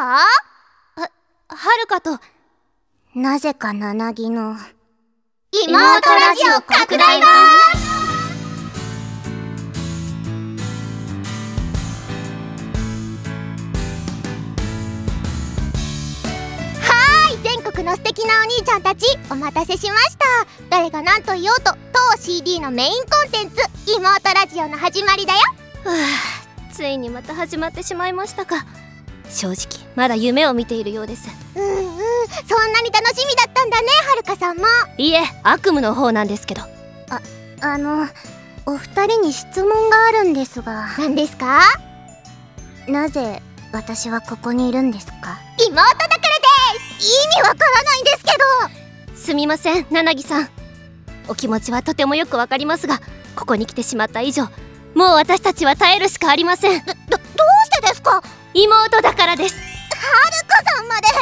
した？はるかとなぜかななぎの。妹ラジオ拡大版はい全国の素敵なお兄ちゃんたちお待たせしました。誰が何と言おうと当 CD のメインコンテンツ妹ラジオの始まりだよ。はあついにまた始まってしまいましたか正直まだ夢を見ているようです。うんうんそんなに楽しみだったんだねはるかさんも。いいえ悪夢の方なんですけど。あのお二人に質問があるんですが。何ですか？なぜ私はここにいるんですか？妹だからです！意味わからないんですけど。すみませんななぎさん。お気持ちはとてもよくわかりますがここに来てしまった以上もう私たちは耐えるしかありません。どどどうしてですか？妹だからです。かさんまで絶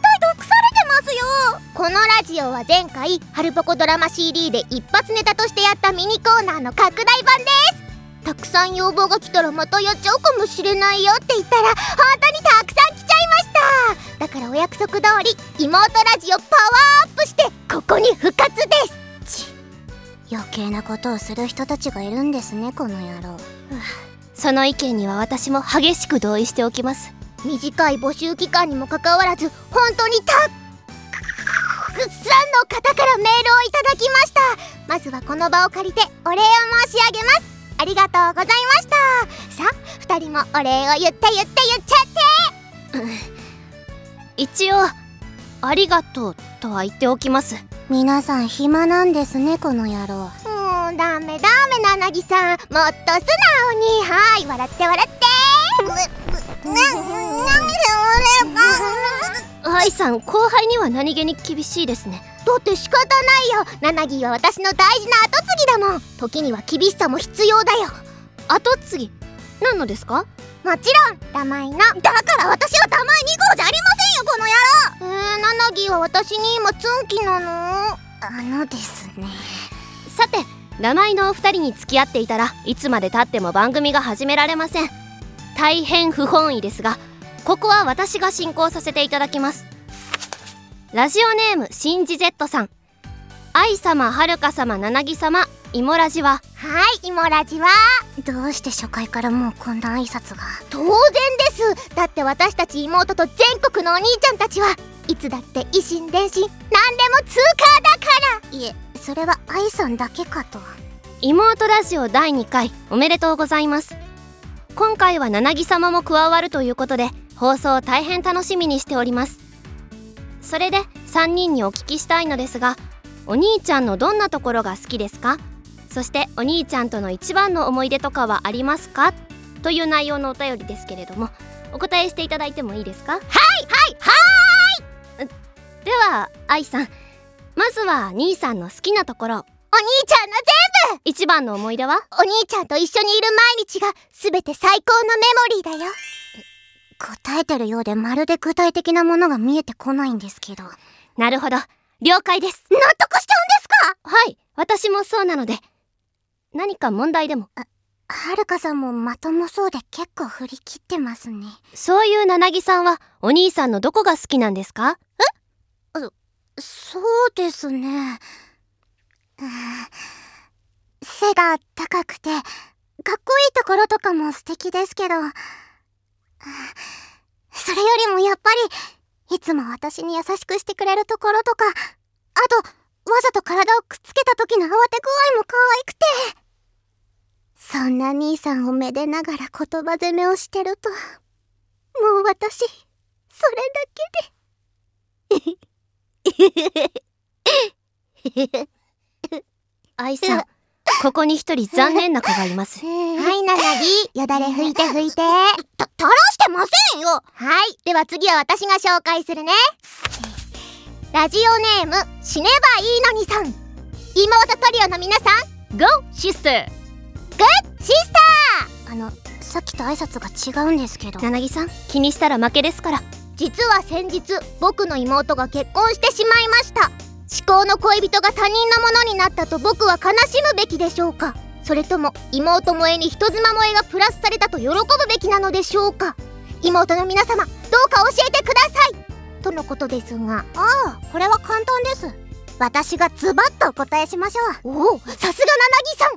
対毒されてますよ。このラジオは前回「ハルポコドラマ CD」で一発ネタとしてやったミニコーナーの拡大版です。たくさん要望が来たらまたやっちゃうかもしれないよって言ったら本当にたくさん来ちゃいました。だからお約束通り妹ラジオパワーアップしてここに復活です。余計なことをする人たちがいるんですねこの野郎その意見には私も激しく同意しておきます。短い募集期間にもかかわらず本当にたくさんの方からメールをいただきました。まずはこの場を借りてお礼を申し上げます。ありがとうございました。さあ2人もお礼を言って言って言っちゃって。一応ありがとうとは言っておきます。皆さん暇なんですねこの野郎。もうダメダメなぎさんもっと素直に。はい笑って笑って。愛さん。後輩には何気に厳しいですねだって仕方ないよナナギは私の大事な後継ぎだもん。時には厳しさも必要だよ後継ぎ何のですかもちろん。ダマイのだから私はダマイ2号じゃありません。よこの野郎えー、ナナギは私に今ツンキなのあのですねさて名前のお二人に付き合っていたらいつまでたっても番組が始められません。大変不本意ですがここは私が進行させていただきます。ラジオネームしんじ Z さん。愛様はるか様ななぎ様いもラジは？はいイモラジは。どうして初回からもうこんな挨拶が？当然です。だって私たち妹と全国のお兄ちゃんたちはいつだって維新伝心何でも通過だから。いえそれは愛さんだけかと。妹ラジオ第2回おめでとうございます。今回はななぎ様も加わるということで放送を大変楽しみにしております。それで3人にお聞きしたいのですがお兄ちゃんのどんなところが好きですか？そしてお兄ちゃんとの一番の思い出とかはありますか？という内容のお便りですけれどもお答えしていただいてもいいですか？はい！はい！はでは愛さんまずは兄さんの好きなところ。お兄ちゃんの一番の思い出は？お兄ちゃんと一緒にいる毎日が全て最高のメモリーだよ。答えてるようでまるで具体的なものが見えてこないんですけど。なるほど。了解です。納得しちゃうんですか？はい。私もそうなので。何か問題でも？はるかさんもまともそうで結構振り切ってますね。そういうななぎさんはお兄さんのどこが好きなんですか？そうですね。うん背が高くてかっこいいところとかも素敵ですけどそれよりもやっぱりいつも私に優しくしてくれるところとかあとわざと体をくっつけた時の慌て具合も可愛くてそんな兄さんをめでながら言葉攻めをしてるともう私それだけで。愛さんここに一人残念な子がいます。はいななぎよだれ拭いて拭いて。た垂らしてませんよ。はい。では次は私が紹介するね。ラジオネーム死ねばいいのにさん。妹トリオの皆さん GO シスター。シスタあのさっきと挨拶が違うんですけど。ななぎさん。気にしたら負けですから。ー実は先日僕の妹が結婚してしまいました。至高の恋人が他人のものになったと僕は悲しむべきでしょうか。それとも妹萌えに人妻萌えがプラスされたと喜ぶべきなのでしょうか。妹の皆様どどうか教えてください。とのことですが。ああこれは簡単です。私がズバッとお答えしましょう。おおさすがななぎさん。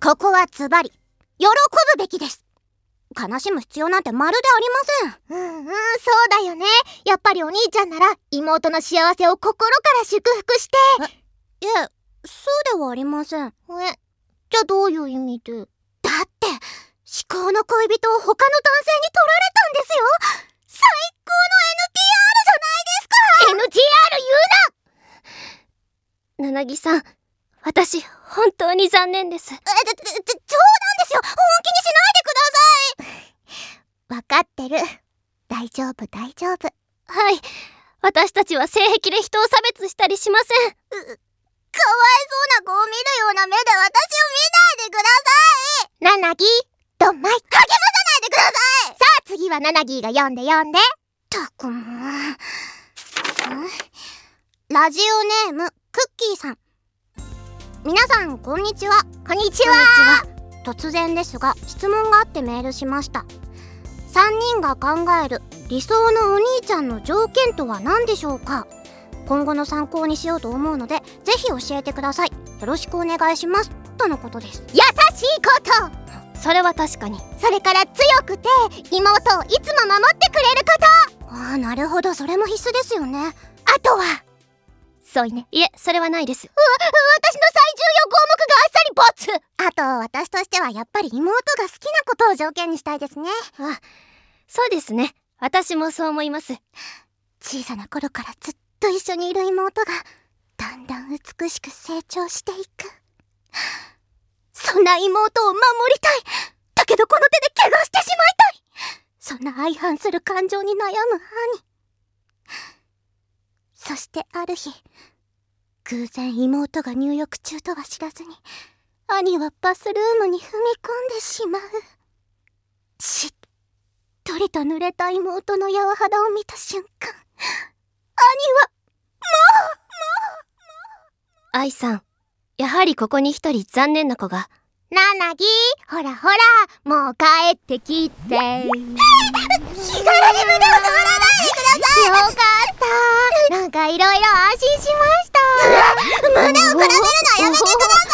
ここはズバリ喜ぶべきです悲しむ必要なんてまるでありません。うんうんそうだよね。やっぱりお兄ちゃんなら妹の幸せを心から祝福して。いえそうではありません。えじゃあどういう意味で？だって至高の恋人を他の男性に取られたんですよ。最高の NTR じゃないですか。NTR 言うな。ななぎさん私本当に残念です。え冗談ですよ本気にしないでください分かってる。大丈夫大丈夫。はい。私たちは性癖で人を差別したりしません。かわいそうな子を見るような目で私を見ないでください。ななぎどんまい。励まさないでください。さあ次はナナギーが読んで読んで。たくもラジオネームクッキーさん。皆さんこんにちは。こんにちは。突然ですが質問があってメールしました3人が考える理想のお兄ちゃんの条件とは何でしょうか？今後の参考にしようと思うのでぜひ教えてください。よろしくお願いします。とのことです。優しいこと。それは確かに。それから強くて妹をいつも守ってくれること。ああなるほど。それも必須ですよね。あとは。そういね。いえそれはないです。私の最重要項目があっさりボツ。あと私としてはやっぱり妹が好きなことを条件にしたいですね。あそうですね。私もそう思います。小さな頃からずっと一緒にいる妹がだんだん美しく成長していく。そんな妹を守りたい。だけどこの手で怪我してしまいたい。そんな相反する感情に悩む兄。そしてある日偶然妹が入浴中とは知らずに兄はバスルームに踏み込んでしまう。しっとりと濡れた妹の柔肌を見た瞬間。兄はもう。もう。もう。愛さんやはりここに一人残念な子が。ななぎほらほらもう帰ってきて。日柄に胸を触らないでください。よかった。なんかいろいろ安心しました。胸を比べるのやめてください。よ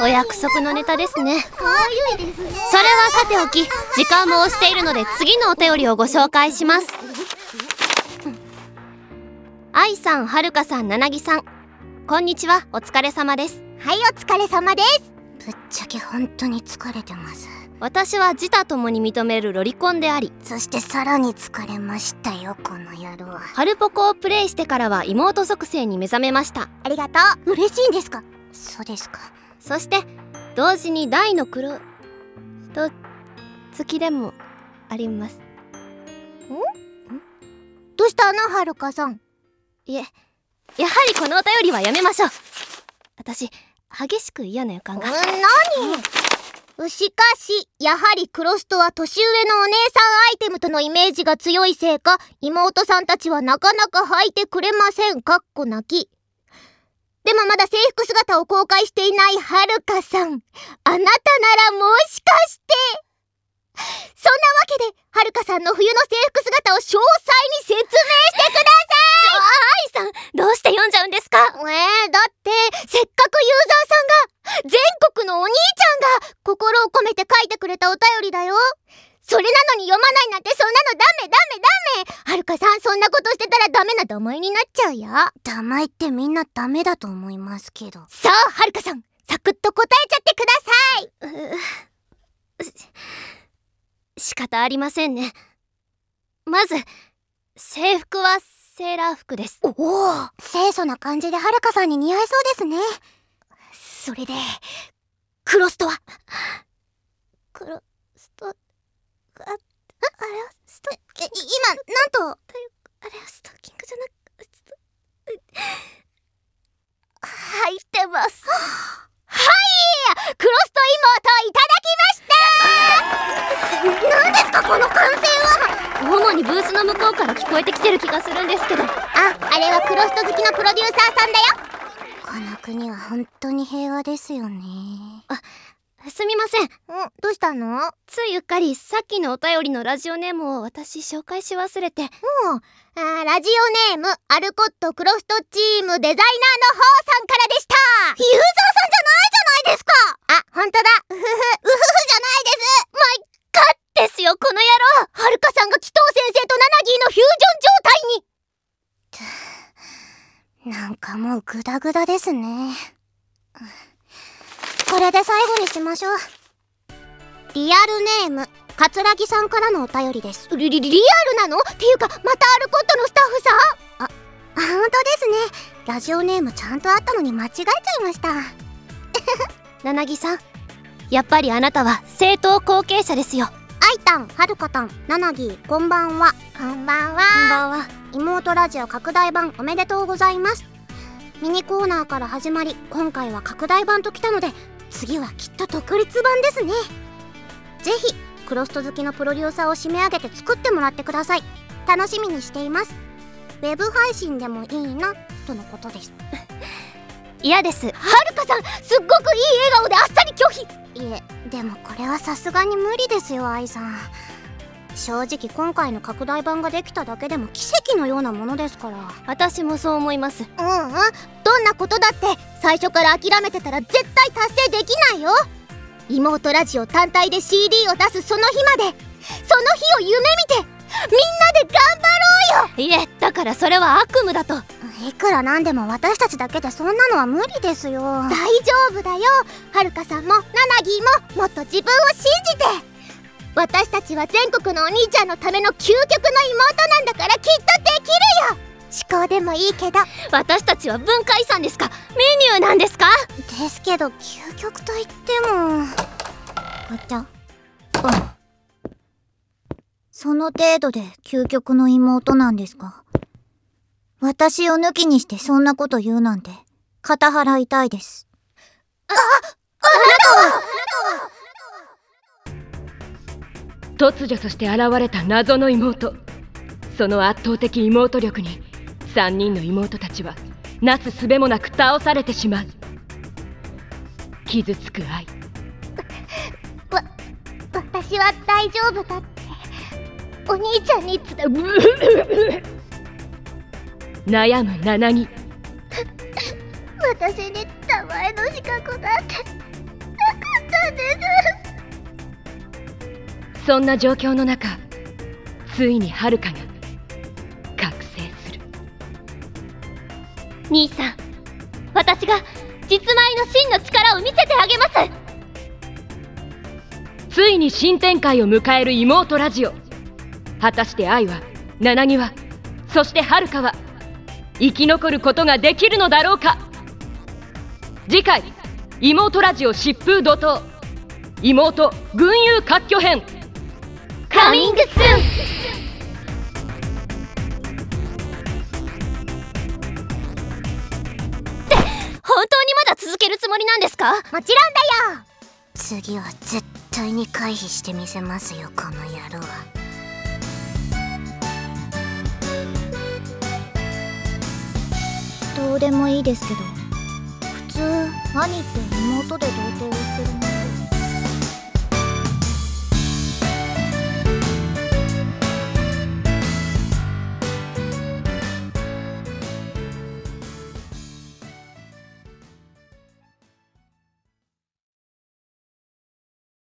お約束のネタですね。それはさておき時間も押しているので次のお便りをご紹介します。愛さんはるかさんななぎさん。こんにちは。お疲れ様です。はいお疲れ様です。ぶっちゃけ本当に疲れてます私は自他ともに認めるロリコンでありそしてさらに疲れましたよこの野郎。ハルポコをプレイしてからは妹属性に目覚めました。ありがとう。嬉しいんですか？そうですか。そして同時に大の黒と月でもあります。ん？どうしたのはるかさん？いえやはりこのお便りはやめましょう。私激しく嫌な予感が。何？しかし、やはりクロストは年上のお姉さんアイテムとのイメージが強いせいか、妹さんたちはなかなか履いてくれません。かっこ泣き。でもまだ制服姿を公開していないはるかさん。あなたならもしかして。そんなわけで、はるかさんの冬の制服姿を詳細に説明してください愛さん、どうして読んじゃうんですか？えー、だって、せっかくユーザーさんが、全国のお兄ちゃんが、心を込めて書いてくれたお便りだよ。それなのに読まないなんてそんなのダメダメダメはるかさんそんなことしてたらダメなダマイになっちゃうよ。ダマイってみんなダメだと思いますけど。さあ、はるかさん、サクッと答えちゃってください。仕方ありませんね。まず、制服はセーラー服です。おお清楚な感じではるかさんに似合いそうですね。それで、クロストはクロスト、あ、あれはスト、え、今、なんと、あれはストッキングじゃなく、入ってます。はいクロスト妹いただきました何ですかこの歓声は主にブースの向こうから聞こえてきてる気がするんですけ？どあ、あれはクロスト好きのプロデューサーさんだよこの国は本当に平和ですよね、すみません。んどうしたの？うんついうっかりさっきのお便りのラジオネームを私紹介し忘れて。あーラジオネームアルコットクロストチームデザイナーの方さんからでした。ユーザーさんじゃないじゃないですか！あ本当だ。うふふうふふじゃないです。ですよこの野郎。はるかさんが紀藤先生とナナギーのフュージョン状態に。なんかもうグダグダですね。これで最後にしましょう。リアルネーム、カツラギさんからのお便りです。リリリリアルなの？っていうかまたアルコットのスタッフさん？あ、本当ですね。ラジオネームちゃんとあったのに間違えちゃいました。ななぎさんやっぱりあなたは政党後継者ですよあいたん、はるかたん、ななぎー、こんばんは。こんばんはこんばんは妹ラジオ拡大版おめでとうございますミニコーナーから始まり今回は拡大版ときたので次はきっと独立版ですね。ぜひクロスト好きのプロデューサーを締め上げて作ってもらってください。楽しみにしています。ウェブ配信でもいいなとのことです。嫌です。はるかさんすっごくいい笑顔であっさり拒否。いえでもこれはさすがに無理ですよ愛さん正直今回の拡大版ができただけでも奇跡のようなものですから。私もそう思います。うんうん。どんなことだって最初から諦めてたら絶対達成できないよ。妹ラジオ単体で CD を出すその日までその日を夢見てみんなで頑張ろうよ。いえだからそれは悪夢だと。いくらなんでも私たちだけでそんなのは無理ですよ。大丈夫だよ。はるかさんもナナギーももっと自分を信じて私たちは全国のお兄ちゃんのための究極の妹なんだからきっとできるよ。思考でもいいけど。私たちは文化遺産ですか？メニューなんですかですけど究極と言っても。ガチャうん。その程度で究極の妹なんですか？私を抜きにしてそんなこと言うなんて肩払いたいです突如として現れた謎の妹。その圧倒的妹力に3人の妹たちはなすすべもなく倒されてしまう。傷つく愛。私は大丈夫だって。お兄ちゃんにつ悩む七木私に名前の資格なそんな状況の中ついに遥が覚醒する。兄さん私が実前の真の力を見せてあげます。ついに新展開を迎える妹ラジオ。果たして愛は七木はそして遥は生き残ることができるのだろうか。次回妹ラジオ疾風怒涛。妹群雄割拠編カミングスーン。本当にまだ続けるつもりなんですか？もちろんだよ。次は絶対に回避してみせますよこの野郎。どうでもいいですけど普通兄って妹で童貞をしてるの？